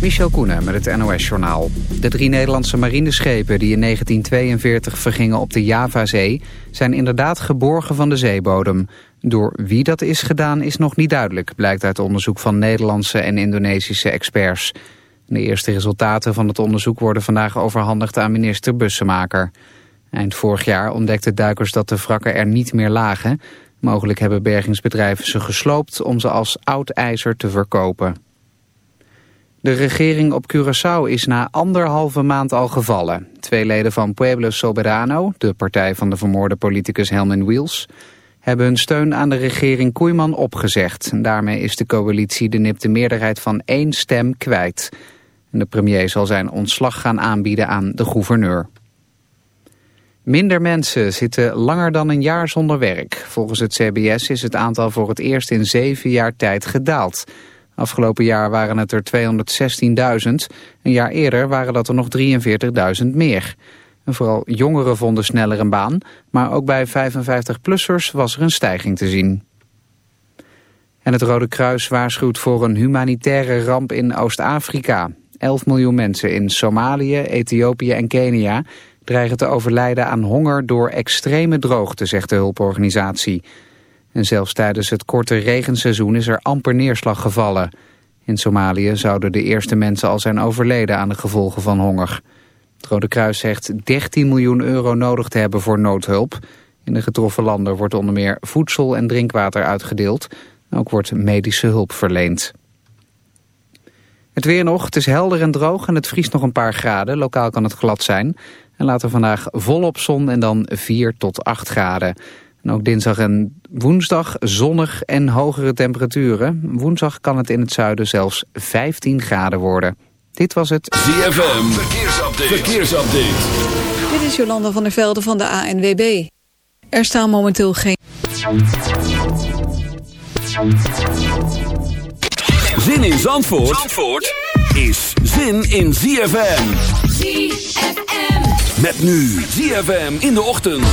Michel Koenen met het NOS-journaal. De drie Nederlandse marineschepen die in 1942 vergingen op de Javazee... zijn inderdaad geborgen van de zeebodem. Door wie dat is gedaan is nog niet duidelijk... blijkt uit onderzoek van Nederlandse en Indonesische experts. De eerste resultaten van het onderzoek worden vandaag overhandigd aan minister Bussemaker. Eind vorig jaar ontdekten duikers dat de wrakken er niet meer lagen. Mogelijk hebben bergingsbedrijven ze gesloopt om ze als oud ijzer te verkopen. De regering op Curaçao is na anderhalve maand al gevallen. Twee leden van Pueblo Soberano, de partij van de vermoorde politicus Helman Wiels... hebben hun steun aan de regering Koeiman opgezegd. Daarmee is de coalitie de nipte meerderheid van één stem kwijt. De premier zal zijn ontslag gaan aanbieden aan de gouverneur. Minder mensen zitten langer dan een jaar zonder werk. Volgens het CBS is het aantal voor het eerst in zeven jaar tijd gedaald... Afgelopen jaar waren het er 216.000. Een jaar eerder waren dat er nog 43.000 meer. En vooral jongeren vonden sneller een baan, maar ook bij 55-plussers was er een stijging te zien. En het Rode Kruis waarschuwt voor een humanitaire ramp in Oost-Afrika. 11 miljoen mensen in Somalië, Ethiopië en Kenia dreigen te overlijden aan honger door extreme droogte, zegt de hulporganisatie. En zelfs tijdens het korte regenseizoen is er amper neerslag gevallen. In Somalië zouden de eerste mensen al zijn overleden aan de gevolgen van honger. Het Rode Kruis zegt 13 miljoen euro nodig te hebben voor noodhulp. In de getroffen landen wordt onder meer voedsel en drinkwater uitgedeeld. Ook wordt medische hulp verleend. Het weer nog, het is helder en droog en het vriest nog een paar graden. Lokaal kan het glad zijn. En later vandaag volop zon en dan 4 tot 8 graden. En ook dinsdag en woensdag zonnig en hogere temperaturen. Woensdag kan het in het zuiden zelfs 15 graden worden. Dit was het ZFM Verkeersupdate. Verkeersupdate. Dit is Jolanda van der Velde van de ANWB. Er staan momenteel geen... Zin in Zandvoort, Zandvoort is zin in ZFM. ZFM. Met nu ZFM in de ochtend.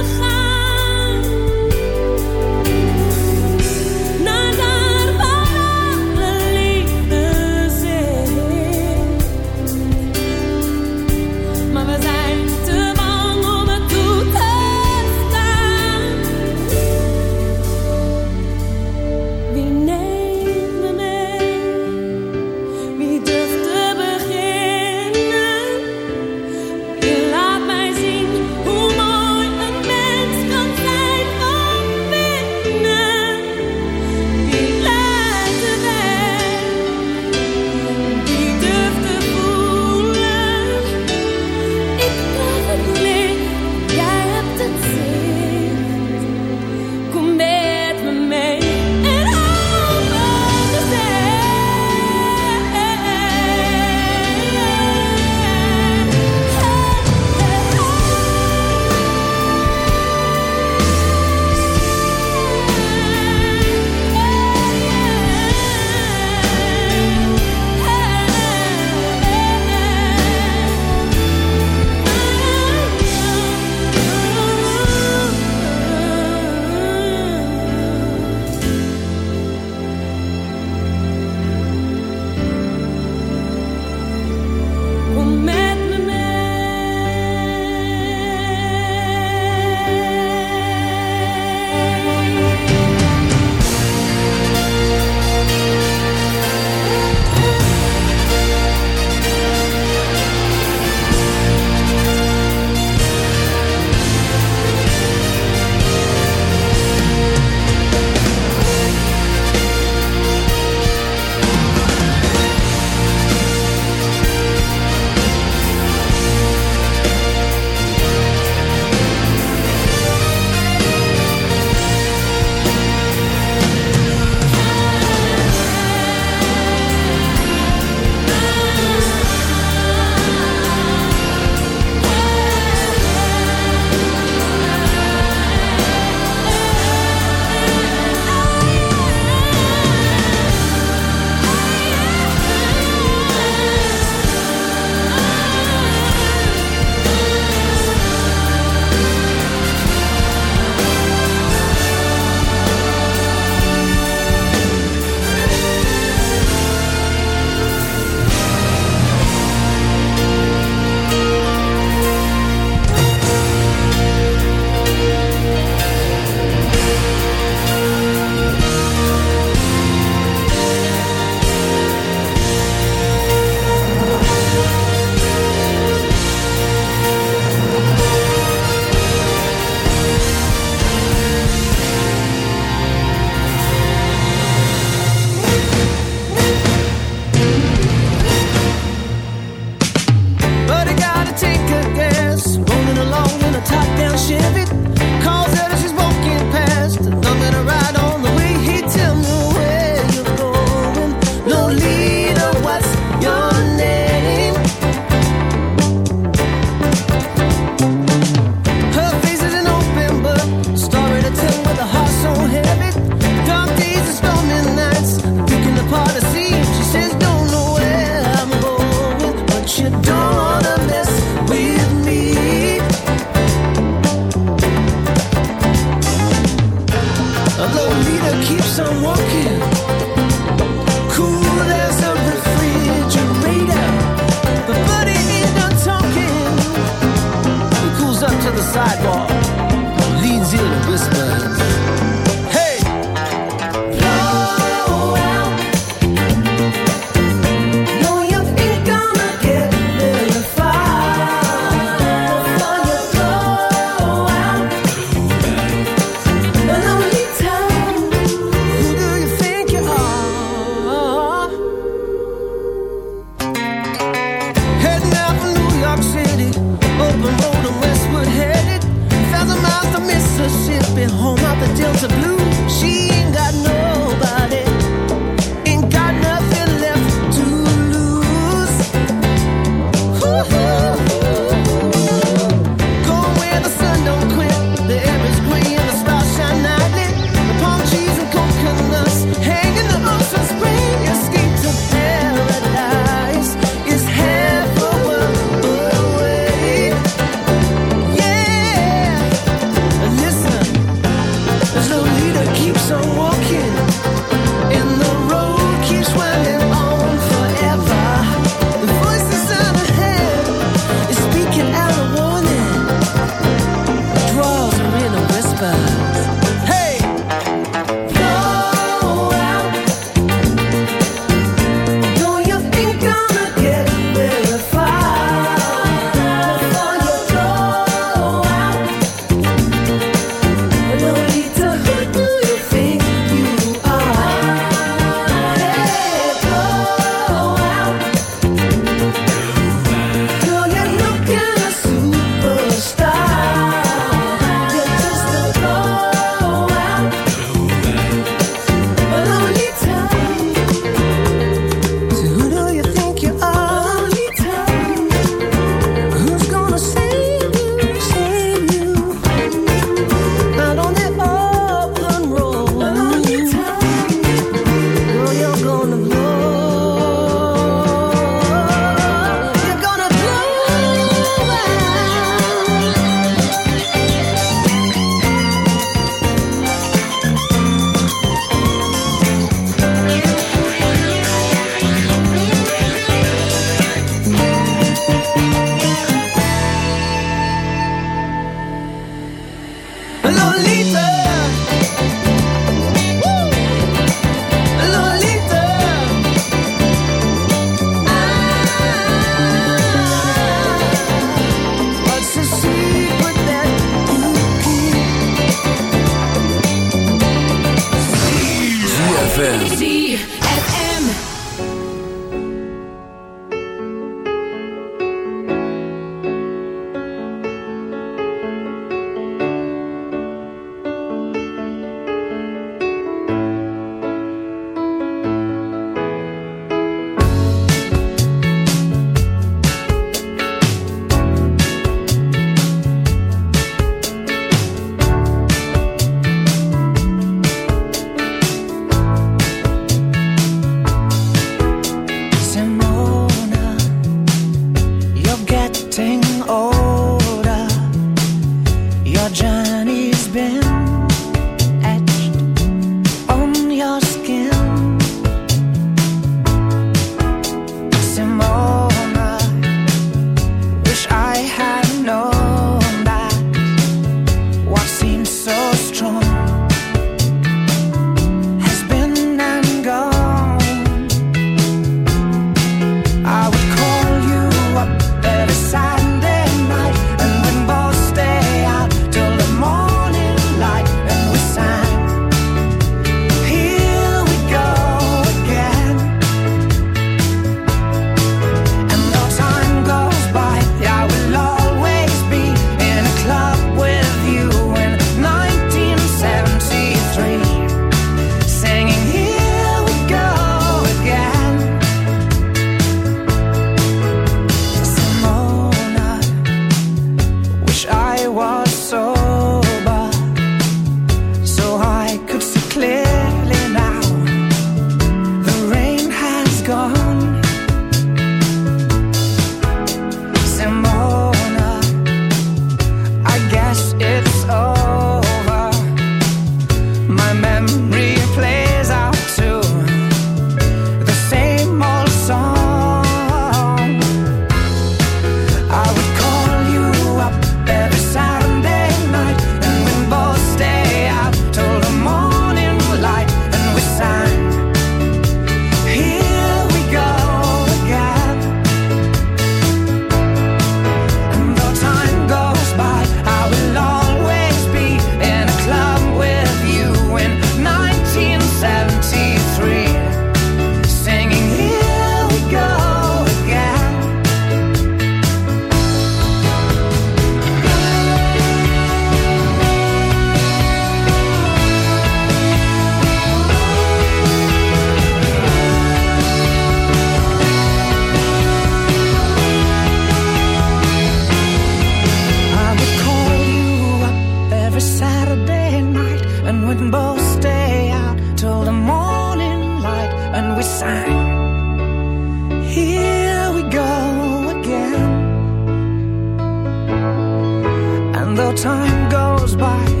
time goes by.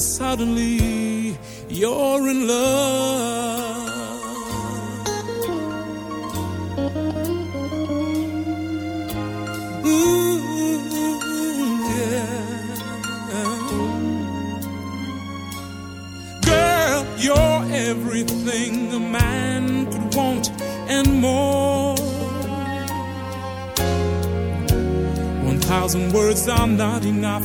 suddenly you're in love. Girl, you're everything a man could want and more. One thousand words are not enough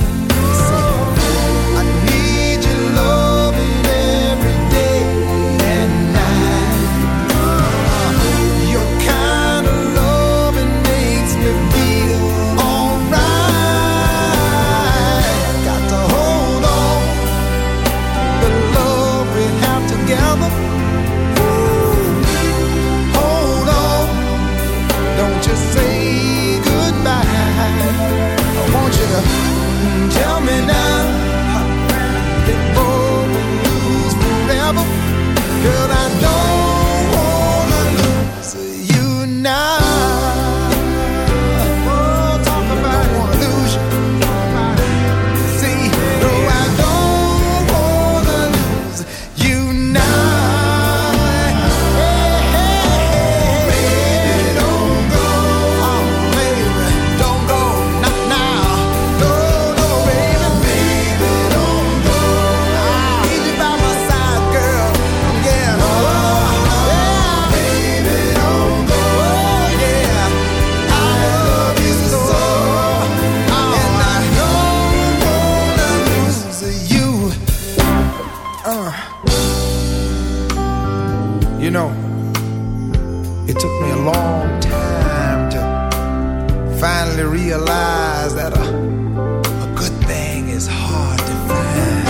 realize that a, a good thing is hard to find.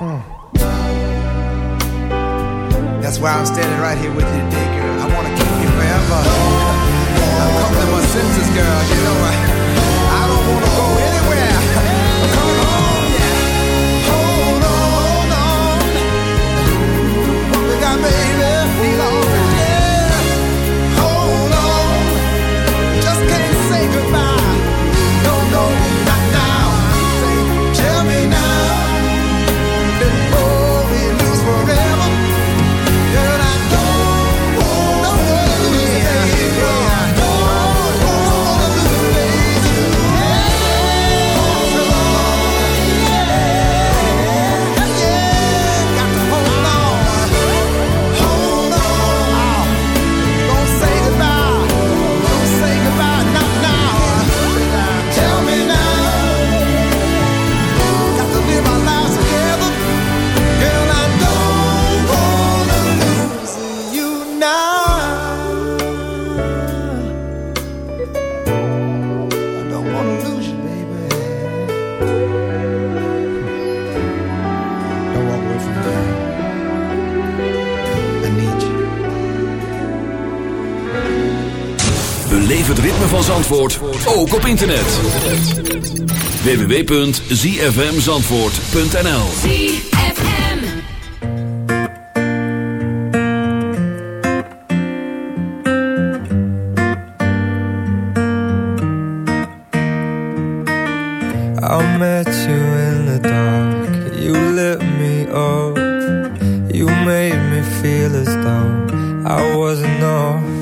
Mm. That's why I'm standing right here with you today, girl. I want to keep you forever. I'm come to my senses, girl. You know what? Van Zandvoort, ook op internet. www.zfmzandvoort.nl ZFM I met you in the dark. You lit me up. You made me feel as though I wasn't off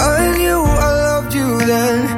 I knew I loved you then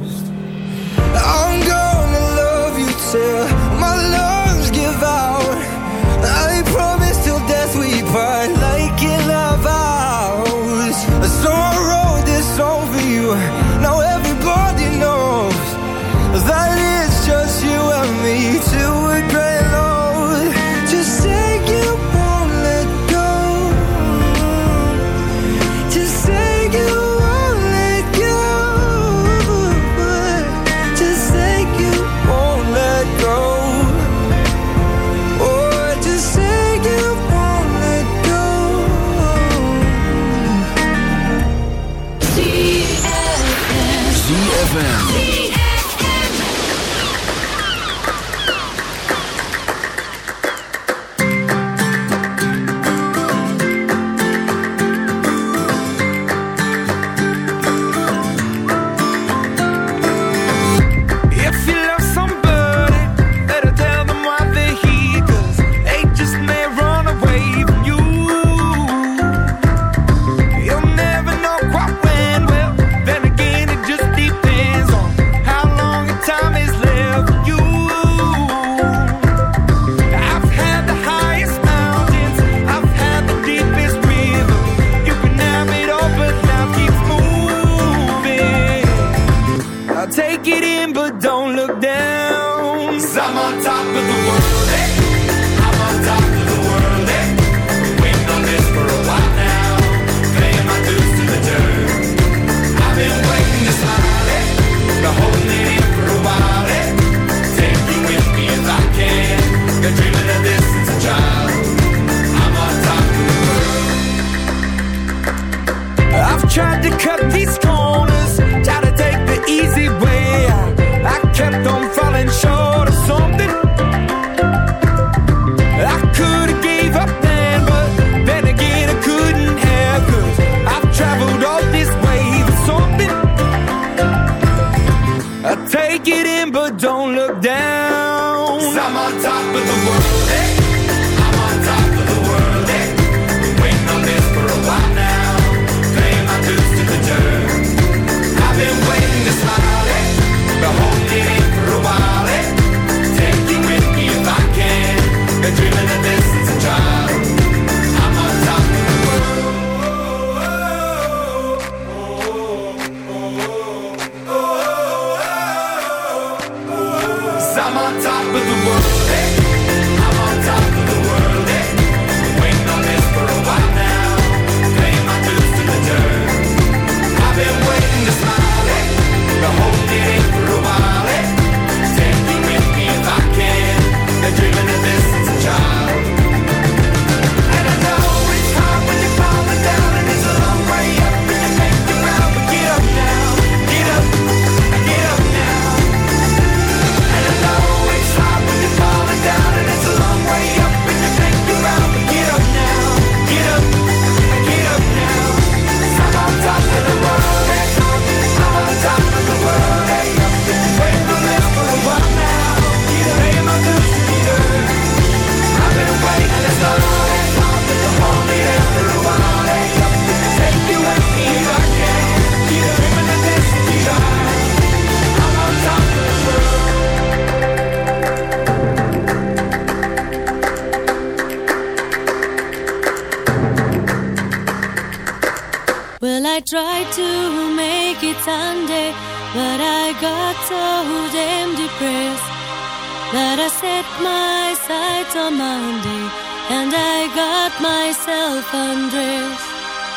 Monday, and I got myself undressed.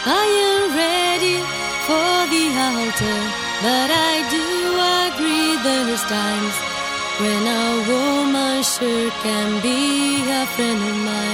I am ready for the altar, but I do agree there's times when a woman sure can be a friend of mine.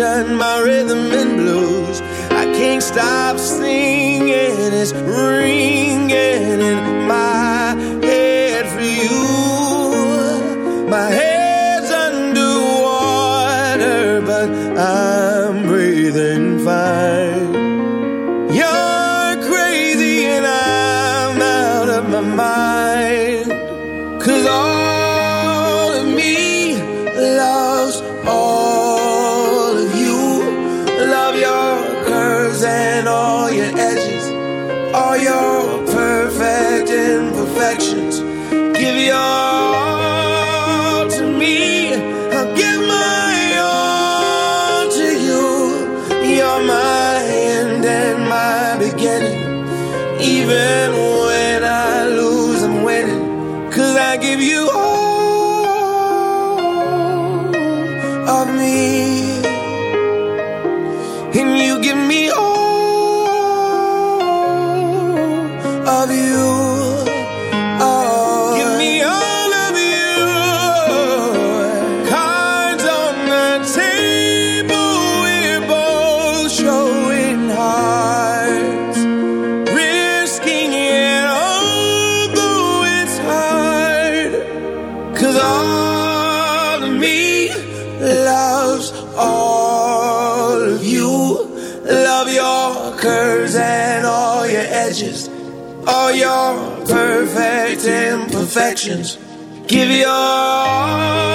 sunshine, my rhythm and blues. I can't stop singing, it's ringing in my head for you. My head imperfections. Give your all.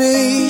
me.